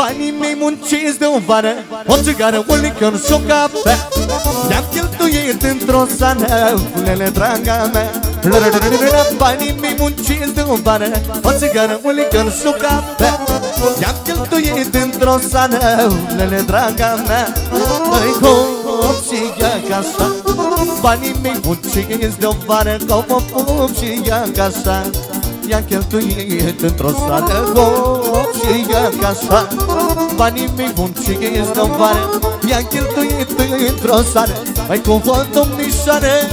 Banii mei munciți de o vară O țigară, un licor și o cafea. Le-am cheltuit într-o sană Fulele, draga mea. Banii mei munciți de o vară O țigară, un licor și o cafea. Le-am cheltuit într-o sană Fulele, draga mea. Îi hop și ia casa Banii mei munciți de o vară Că mă pup și ia casa I-am cheltuit într-o sală Hop și ia casa Banii mei munciți de-o vară I-am cheltuit într-o sală Mai cu vă, domnișoare?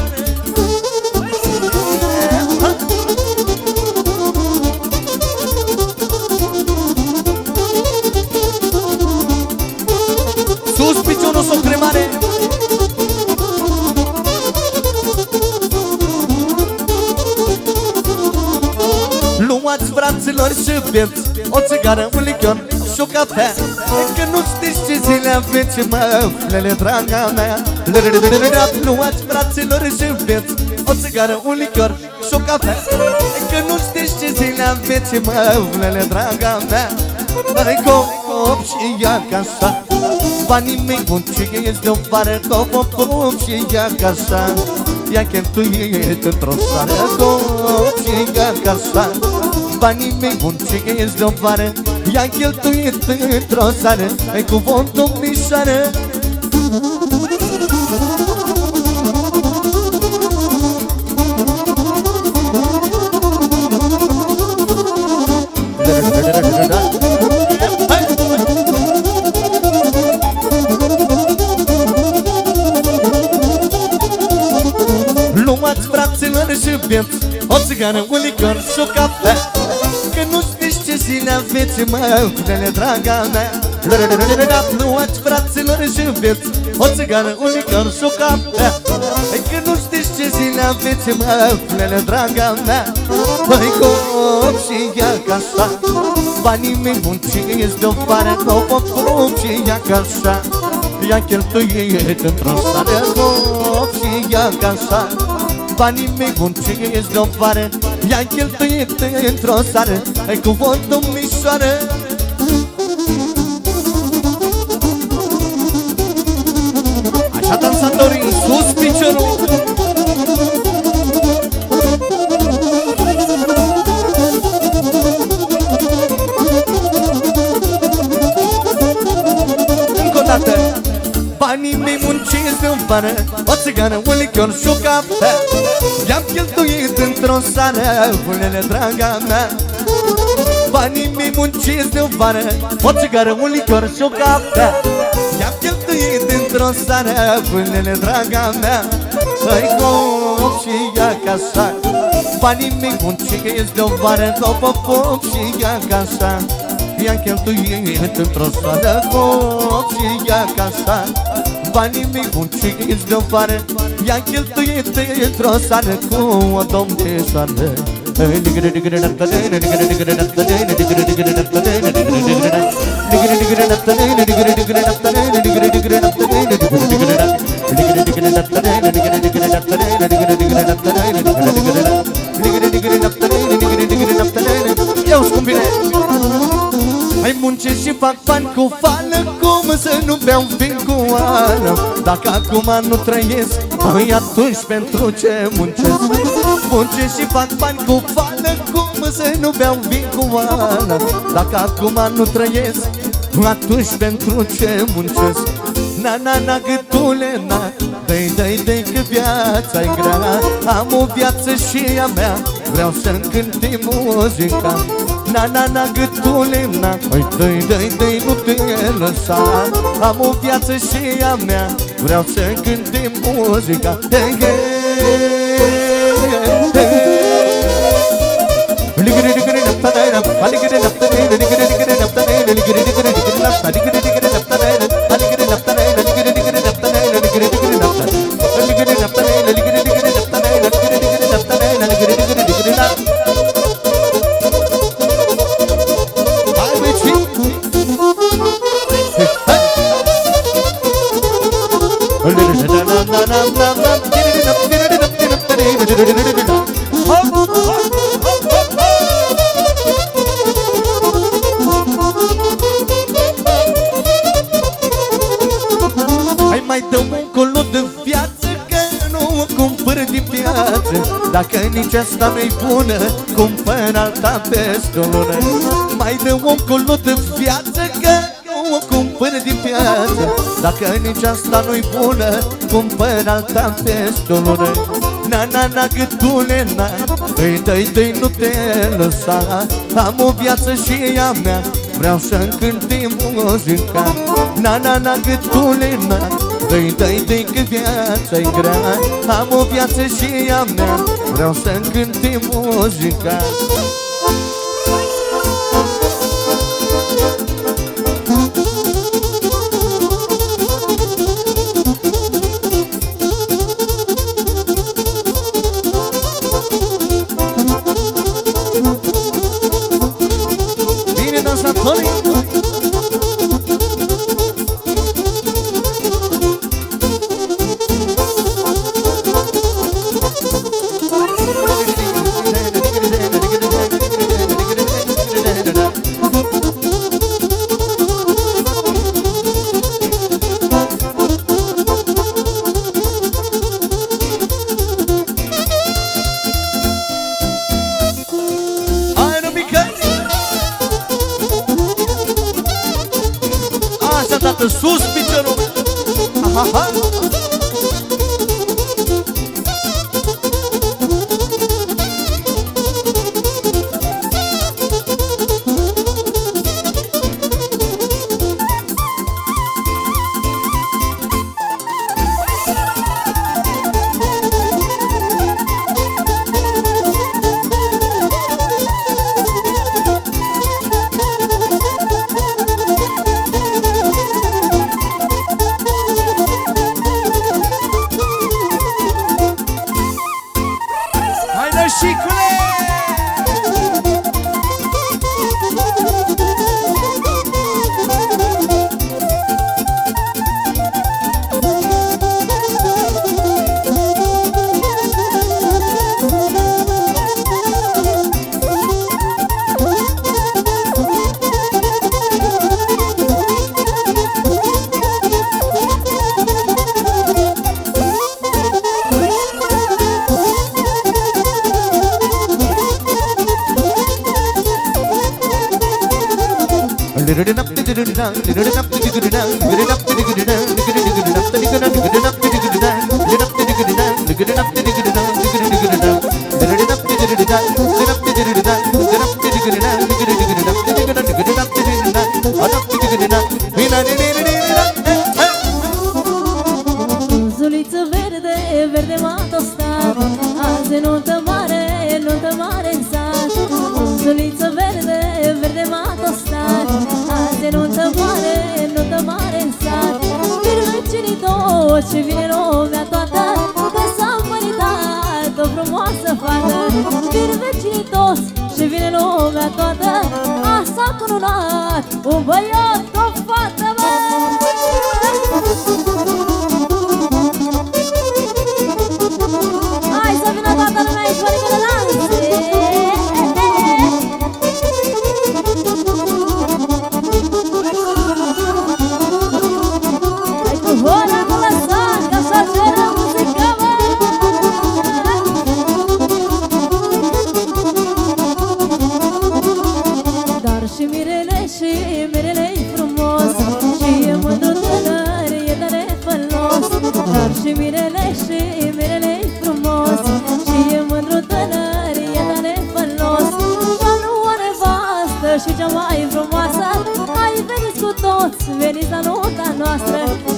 Sus piciorul s-o cremare Luați brațelor și beți O țigară, un lichior și o cafea. Că nu știți ce zile aveți, mă Lele, draga mea. Luați brațelor și beți O țigară, un lichior și o cafea. Că nu știți ce zile aveți, mă Lele, draga mea. Hai cop și ia casa. Banii mei munciți de-o vară Cop, cop și ia casa. I-a cheltuit într-o sară Cop și ia casa Banii mei munciți de-o vară I-a cheltuit într-o sară Ai cuvânt domnișoară Luați brațelor și beți O țigară, un licor și o cafea. Că nu știți ce zile aveți, mă Frele, draga mea. Luați brațelor și beți O țigară, un licor și o cafea. Că nu știți ce zile aveți, mă Frele, draga mea. Păi cop și ia casa Banii mei munciți de-o vară Cop, cop și ia casa I-a cheltuit într-o sară Cop și ia casa Banii mei munciți de-o vară I-a cheltuit într-o sară Ai cuvânt domnișoară Așa dansatorii, sus piciorul munciți de-o vară O țigară, un lichior și o cafea. I-am cheltuit într-o sară Vulele, draga mea. Banii mei munciți de-o vară O țigară, un lichior și o cafea. I-am cheltuit într-o sară Vulele, draga mea. Păi cop și ia casa. Banii mei munciți de-o vară Cop, cop și ia casa. I-am cheltuit într-o sală Cop și ia casa Banii mei munciți de-o vară I-am cheltuit într-o sală Cu o domnișoară Eu scumpire Mai muncesc și fac bani cu fală Cum să nu beau vin cu oală Dacă acum nu trăiesc Păi atunci pentru ce muncesc? Muncesc și fac bani cu fală Cum să nu beau vin cu oală Dacă acum nu trăiesc Atunci pentru ce muncesc? Na, na, na, gâtule, na Dăi, dăi, dăi, că viața e grea. Am o viață și a mea Vreau să-mi cânti muzica Na, na, na, gâtule, na. Hai, dăi, dăi, dăi, nu te lăsa. Am o viață și a mea. Vreau să cânti muzica. Dăi, dăi, Hai, Dacă nici asta nu-i bună Cumpăr alta peste o lună Mai dă om cu lută viață Că o cumpăr din piață. Dacă nici asta nu-i bună Cumpăr alta peste o lună Na, na, na, gâtule, na Dă-i, dă-i, dă nu te lăsa. Am o viață și ea mea Vreau să-mi cânti muzica. Na, na, na, gâtule, na Dă-i, dă-i, dă că viața-i grea. Am o viață și ea mea Vreau să-mi cânti muzica Di 个 adunat Un băiat feliz no onda nossa.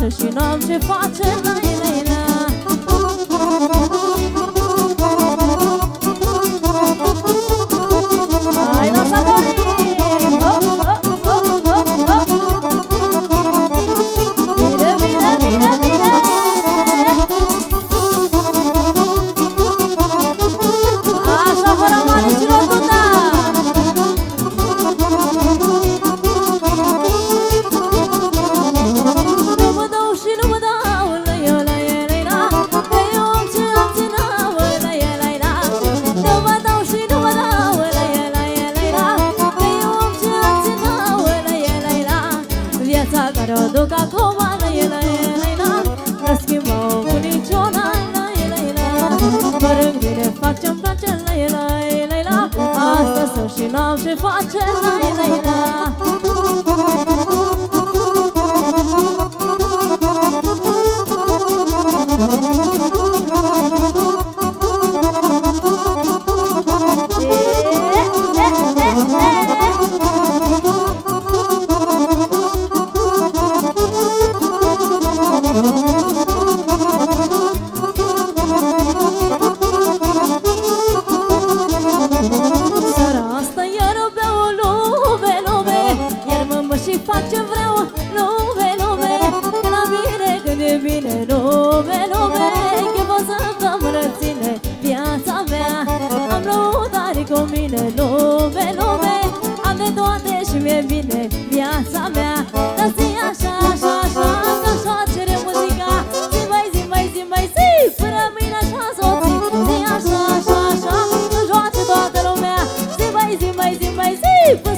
mireasă și n-am ce face la ele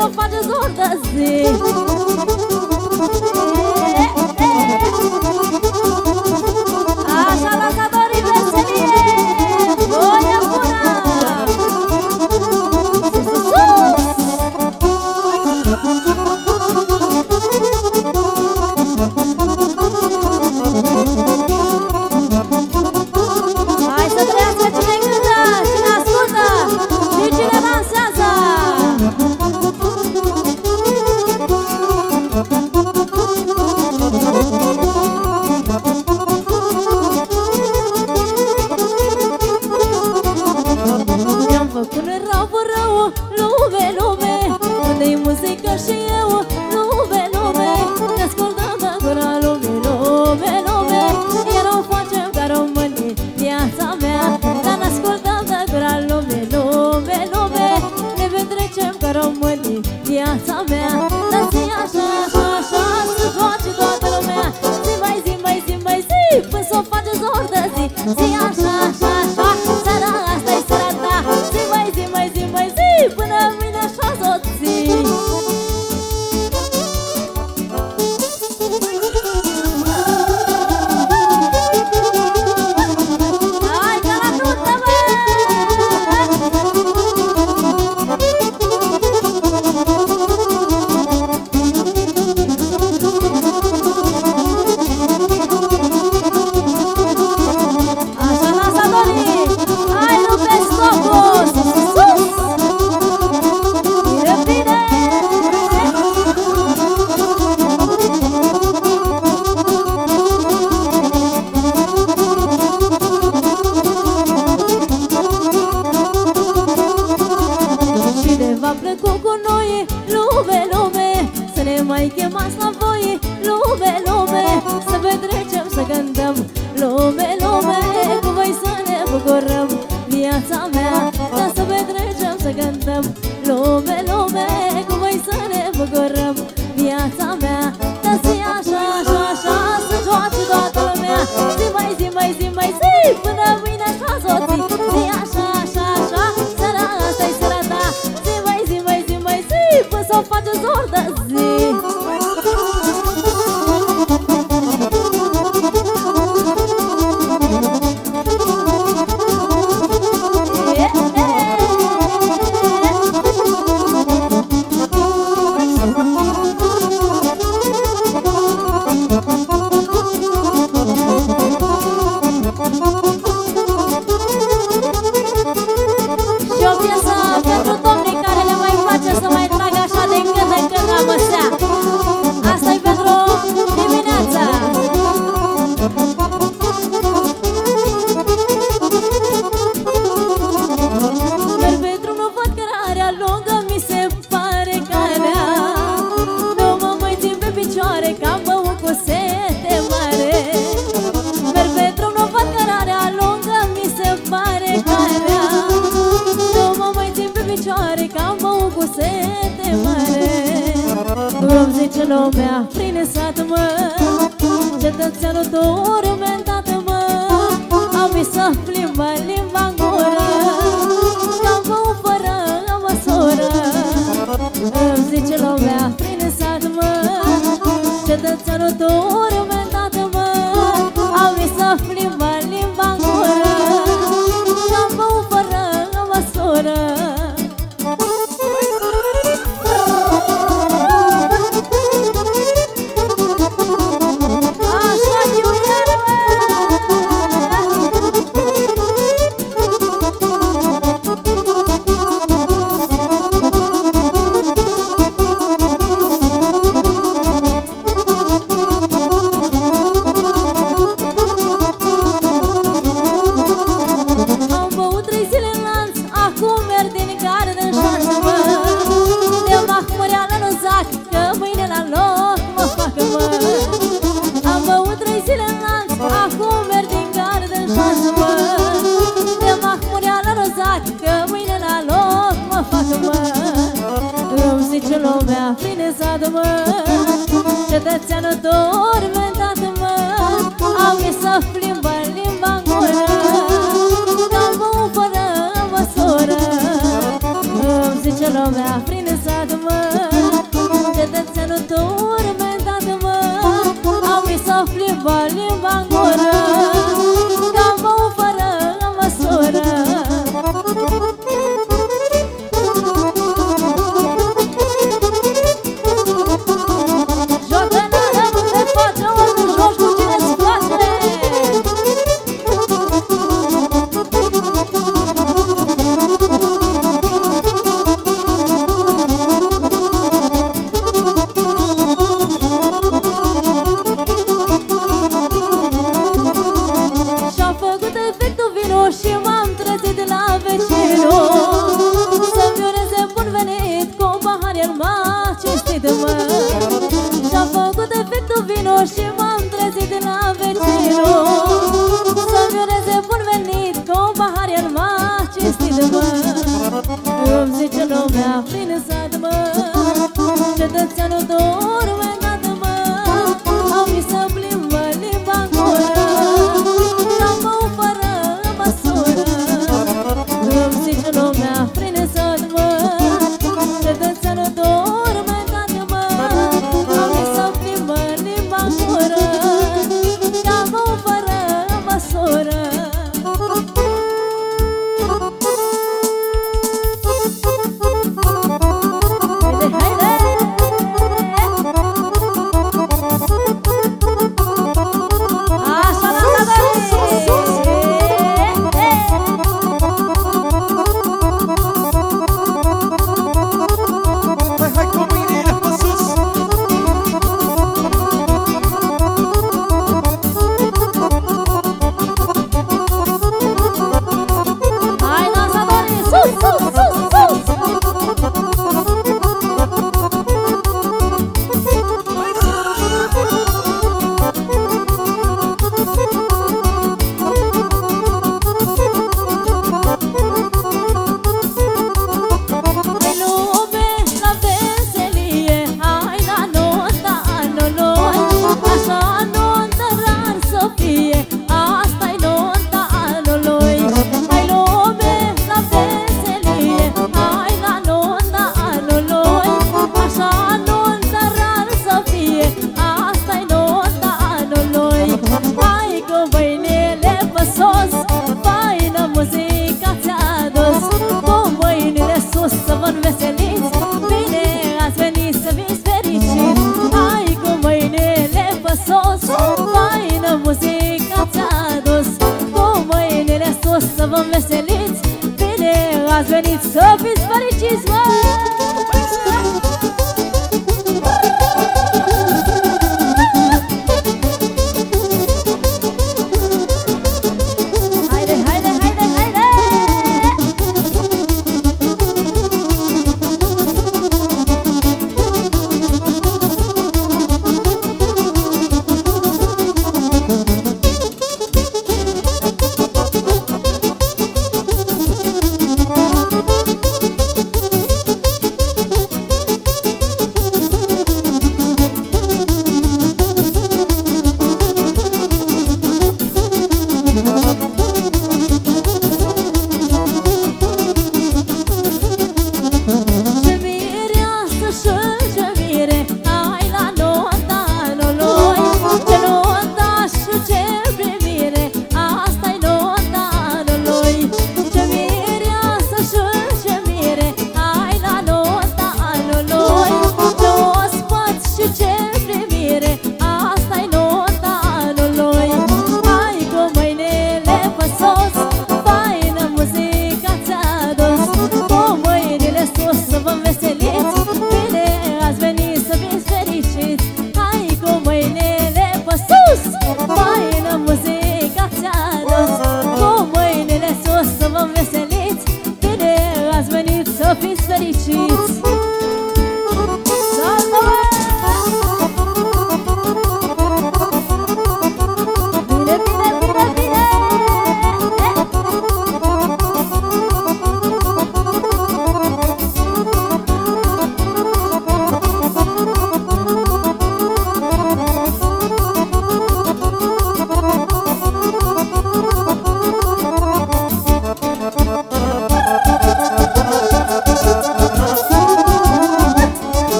sofá de vezes. limba, limba în gură Ca bău fără măsură. Îmi zice lumea prin sat mă Cetățeanul dură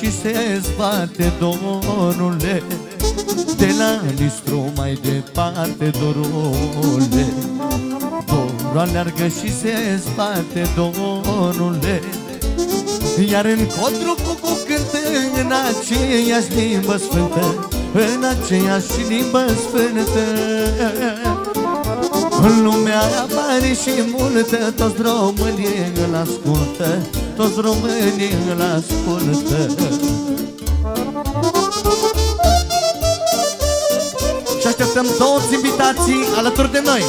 și se zbate dorule De la listru mai departe dorule Dorul aleargă și se zbate dorule Iar în codru cu cu cântă în aceeași limbă sfântă În aceeași limbă sfântă. În lumea apare și multă Toți românii îl ascultă Toți românii îl ascultă. Și așteptăm toți invitații alături de noi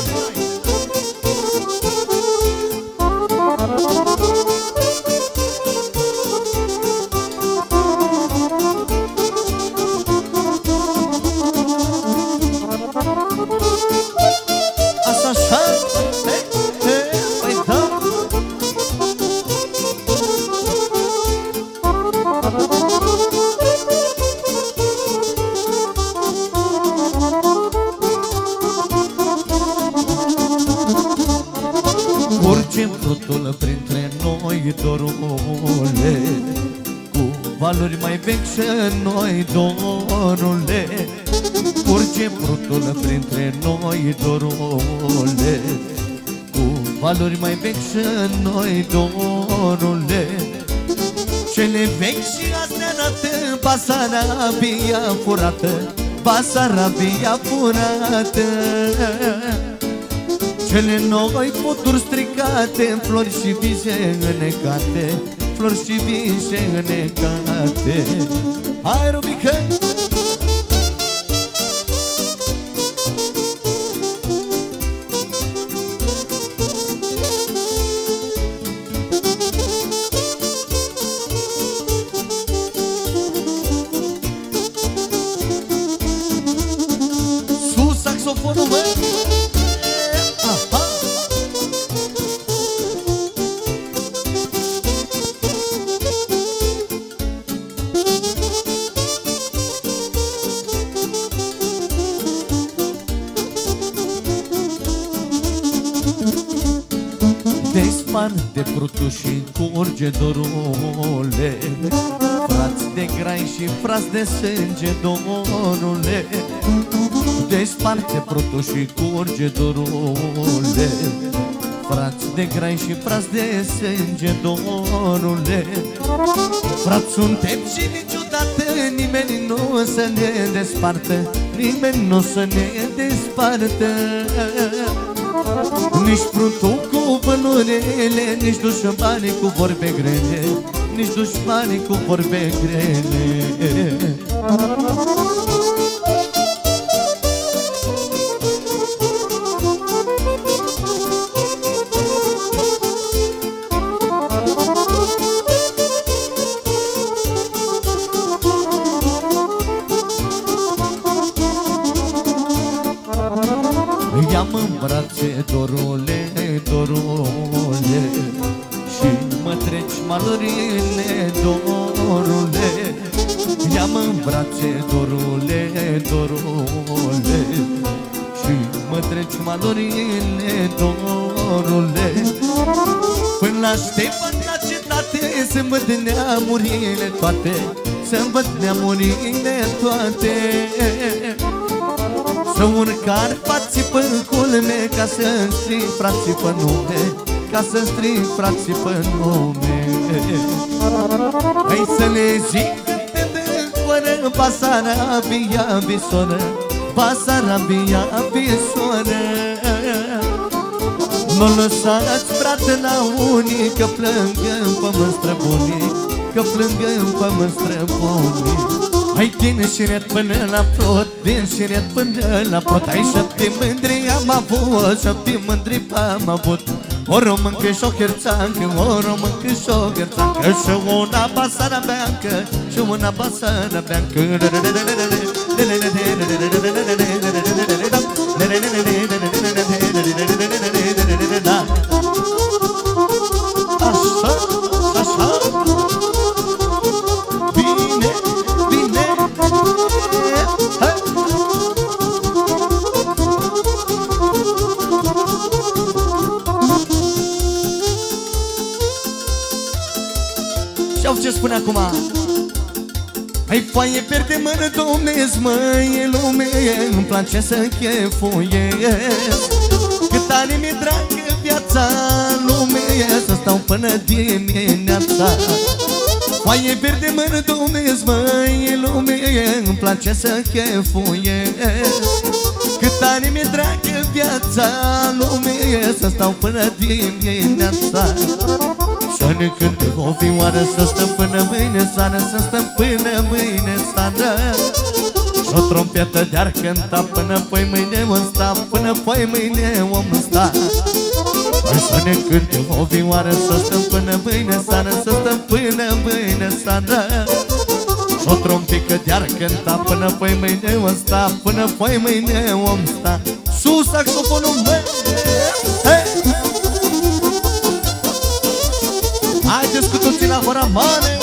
Cu valori mai vechi și noi, dorule Urge frutul printre noi, dorule Cu valori mai vechi și noi, dorule Cele vechi și astea arată Basarabia furată Basarabia furată. Cele noi poturi stricate Flori și vise înecate Flori și vise înecate Hai, Rubică! Prutușii curge dorule Frați de grai și frați de sânge, domnule. Desparte prutușii curge dorule Frați de grai și frați de sânge, dorule Frați suntem și niciodată nimeni nu să ne despartă Nimeni nu să ne despartă nici fruntul cu pănurile Nici dușmanii cu vorbe grele Nici dușmanii cu vorbe grele văd neamurile toate Să-mi văd neamurile toate. Să urcar fații pe culme Ca să-mi strig frații pe nume Ca să strig frații pe nume. Hai să le zic câte de coară Basarabia visoră Basarabia visoră Nu lăsați frate la unii Că plângă în pământ străbunii Că plângă în pământ străbunii Hai din șiret până la prot Din șiret până la prot Hai șapte mândri am avut Șapte mândri am avut. O româncă și o cherțancă O româncă și o cherțancă Și una basara beancă Și una basara beancă. Așa, Și au ce spune acum? Hai foaie verde mână domnesc măi lume Îmi place să chefuiesc. Cât ani mi-e dragă viața lume Să stau până dimineața. Foaie verde mână domnesc măi lume Îmi place să chefuiesc. Cât ani mi-e dragă viața lume Să stau până dimineața să ne cânte o vioară Să stăm până mâine seară Să stăm până mâine seară. Și o trompetă de-ar cânta Până păi mâine vom sta Până păi mâine vom sta. Hai să ne cânte o vioară Să stăm până mâine seară Să stăm până mâine seară. Și o trompică de-ar cânta Până păi mâine vom sta Până păi mâine vom sta. Sus saxofonul meu Hey! Haideți cu toții la hora mare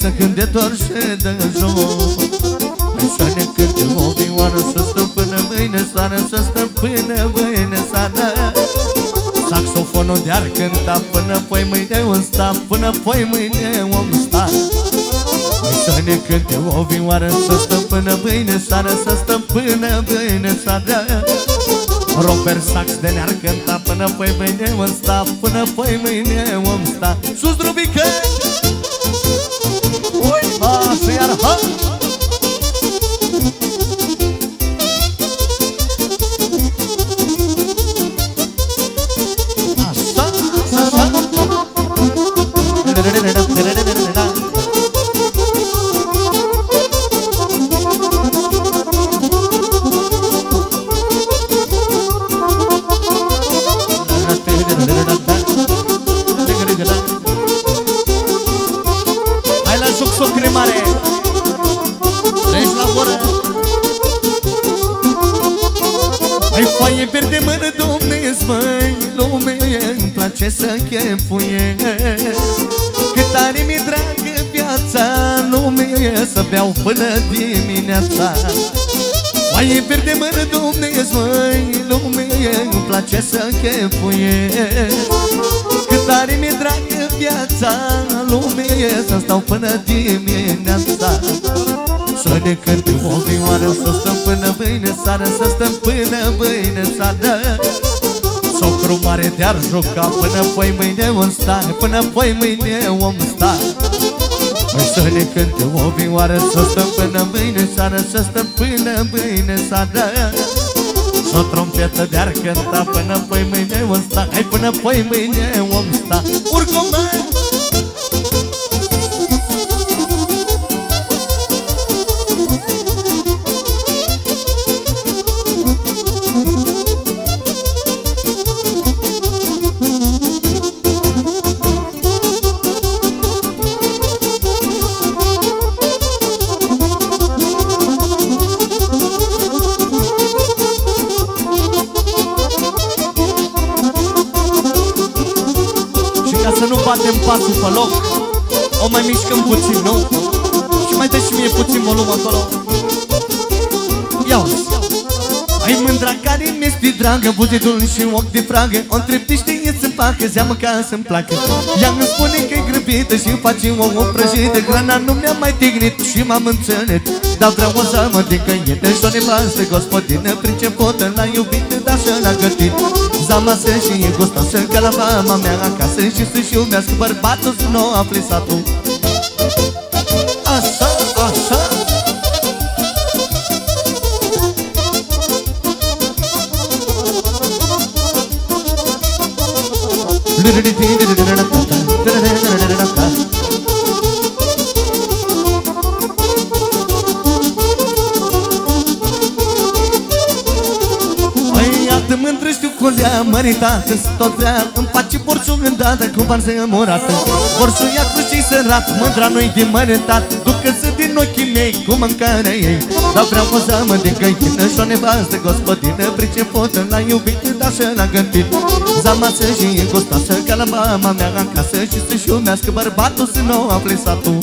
să când de doar și de joc Hai să ne cânte o vioară Să stăm până mâine seară Să stăm până mâine seară Saxofonul de-ar cânta Până poi mâine om sta Până poi mâine om sta Hai să ne cânte o vioară Să stăm până mâine seară Să stăm până mâine seară Robert Sax de ne-ar cânta Până poi mâine om sta Până poi mâine om sta Sus drubică Ui, așa seară Să stăm până mâine seară Socru mare te-ar juca Până poi mâine om sta Până poi mâine om sta Păi să ne cântăm o vioară Să stăm până mâine seară Să stăm până mâine seară Și o trompetă de-ar cânta Până poi mâine om sta Hai până poi mâine om sta Urcă mă mai mișcăm puțin, nu? Și mai dă și mie puțin volum acolo. Ia Ai mândra care mi-este dragă Buzetul și ochi de fragă. O întreb de știe să facă Zeamă ca să-mi placă. Ea îmi spune că-i grăbită Și face o, o prăjită Hrana nu mi-a mai tignit Și m-am înțelet Dar vreau o zamă de căietă Și o nevastă gospodină. Pricepotă L-a iubit, dar și l-a gătit. Zamasă și e gustoasă Ca la mama mea acasă Și să-și iubească bărbatul Să nu afli satul măritată Tot vrea îmi face porțul îndată Cu varză murată Porțul ia cruci sărat Mândra nu-i de măritat. Ducă-se din ochii mei cu mâncarea ei. Dar vreau o zamă de găină Și o nevastă gospodină Pricepotă l-a iubit, dar și l-a gândit. Zamasă și e gustoasă Ca la mama mea acasă Și să-și iumească bărbatul Să nu afle satul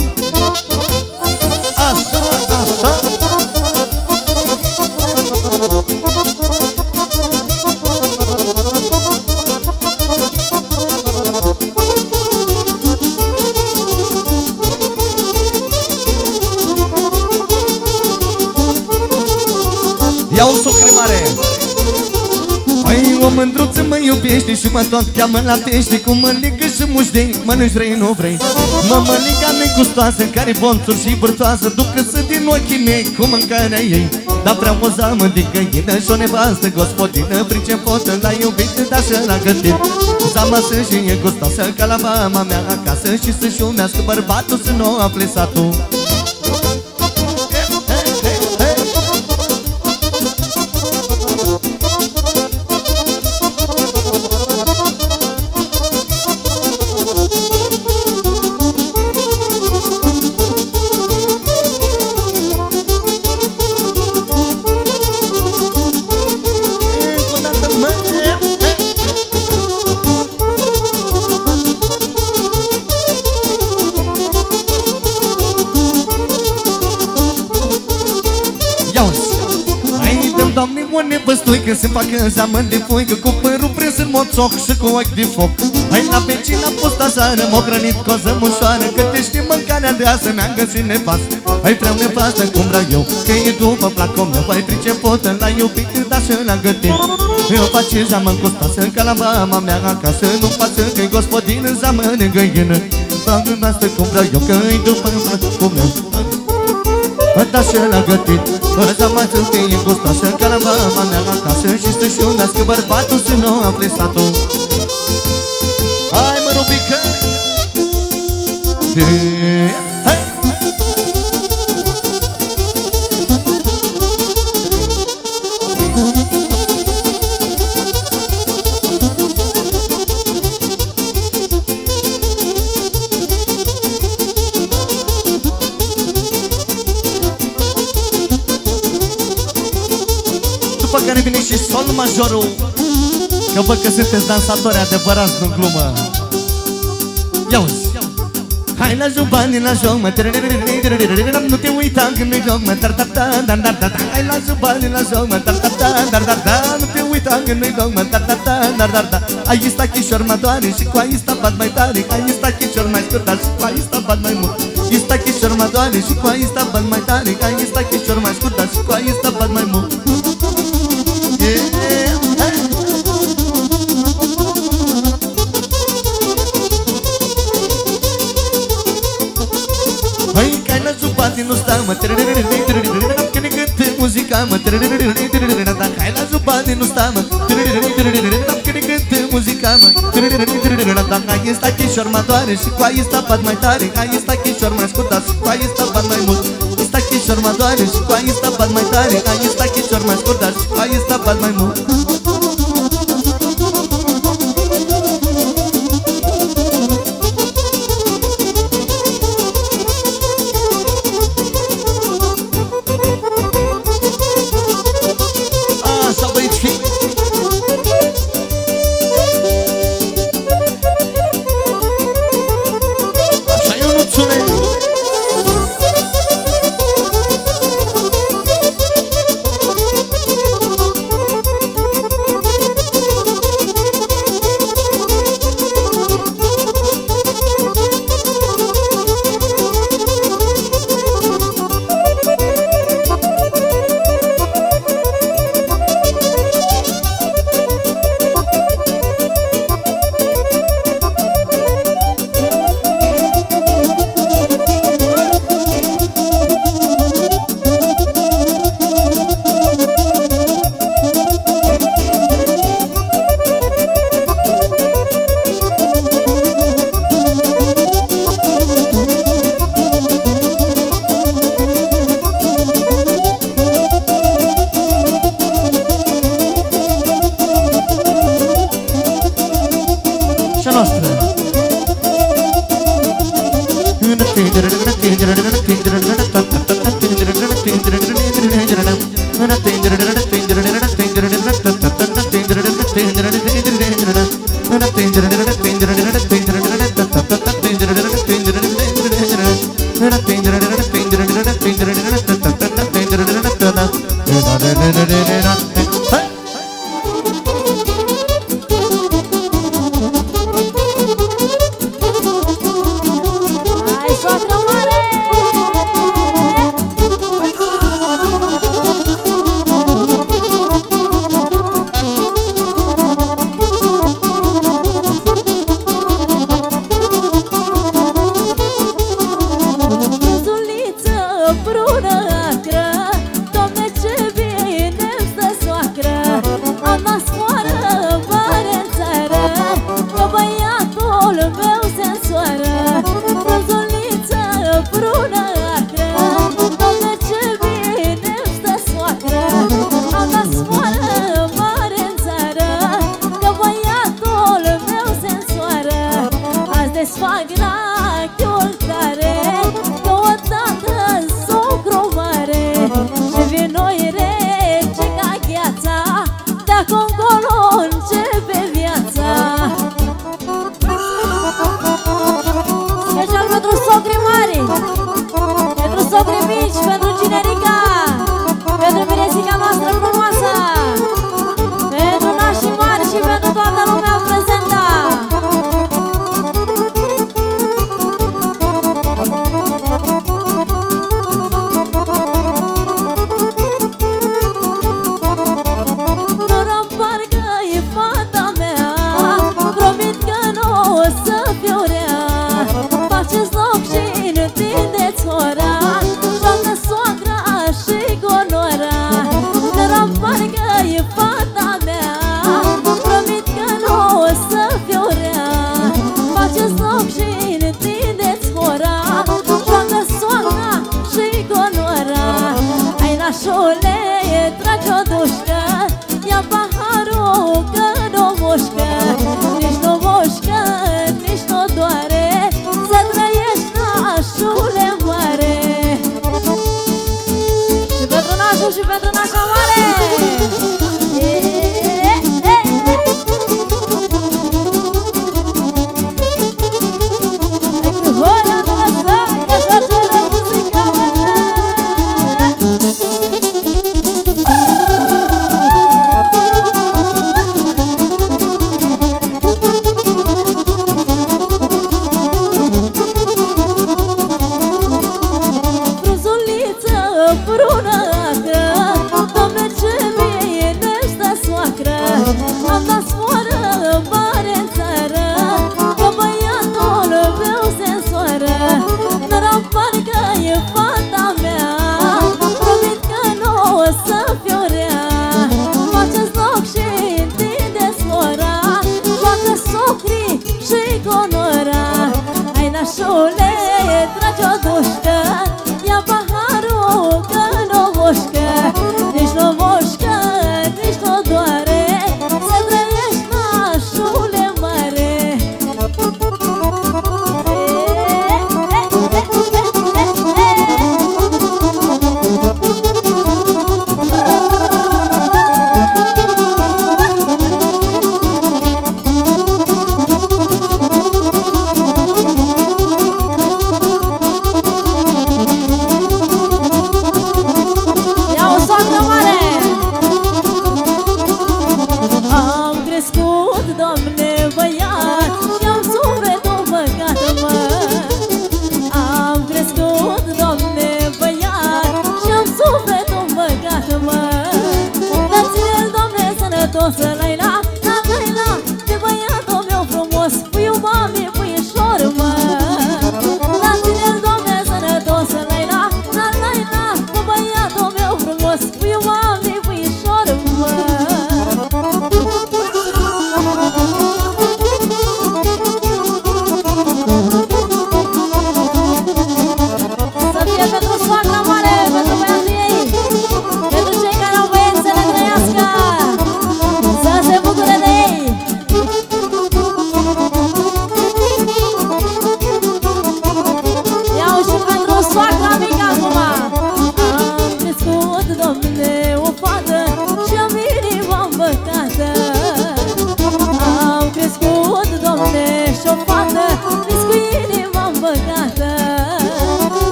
mândruță mă iubește și mă tot cheamă la pește Cu mălică și mușdei, mănânci vrei, nu vrei? Mă mălica negustoasă, care bonțuri și bârtoasă Ducă-se din ochii mei cu mâncarea ei. Dar vreau o zamă de găină și o nevastă gospodină. Pricepotă l-a iubit, dar și l-a gătit. Zama să și e gustoasă ca la mama mea acasă. Și să-și umească bărbatul să nu afle satul Că se facă zeamă de foică Cu părul prins în moțoc și cu ochi de foc. Hai la vecina posta sară M-o hrănit cu o zămușoară Că te știi mâncarea de asă Mi-am găsit nevastă. Hai vreau nevastă cum vreau eu Că e după placul meu. Hai pricepotă la iubit Dar și la gătit. Eu face zeamă gustoasă Ca la mama mea acasă. Nu pasă că-i gospodină Zeamă de găină. Vreau nevastă cum vreau eu Că e după placul meu Dar și la gătit. Ăsta mai să fie gustoasă Ca la mama mea acasă Și să-și unească bărbatul Să nu afle satul După care vine și sol majorul Că văd că sunteți dansatori adevărați, nu glumă. Ia uzi. Hai la joc bani la joc, mă Nu te uita când ne joc, mă dar dar dar dar dar dar Hai la joc bani la joc, mă dar dar dar dar dar dar Nu te uita când ne joc, mă dar dar dar dar dar dar Aici sta chișor mă doare și cu aici sta bat mai tare Aici sta chișor mai scurt, dar și cu aici sta bat mai mult Aici sta chișor mă doare și cu aici sta bat mai tare Aici sta chișor mai scurt, dar și cu aici sta bat mai mult muzica mă Hai la zubani nu sta mă Când ne cântă muzica mă Hai sta chișor mă doare și cu aia sta pat mai tare Hai sta chișor mai scurt dar și cu aia sta pat mai mult Sta chișor mă doare și cu aia sta pat mai tare Hai sta chișor mai scurt dar și cu aia sta pat mai mult și pentru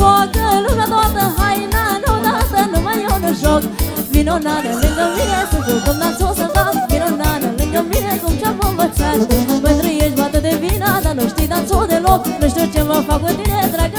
soacră, lumea toată Haina nu dată, numai eu nu joc. Vino nana, lângă mine să jucăm dansul să fac. Vino nană lângă mine cum ce-am învățat. Pentru ești bată de vina, dar nu știi dansul deloc. Nu știu ce mă fac cu tine, drag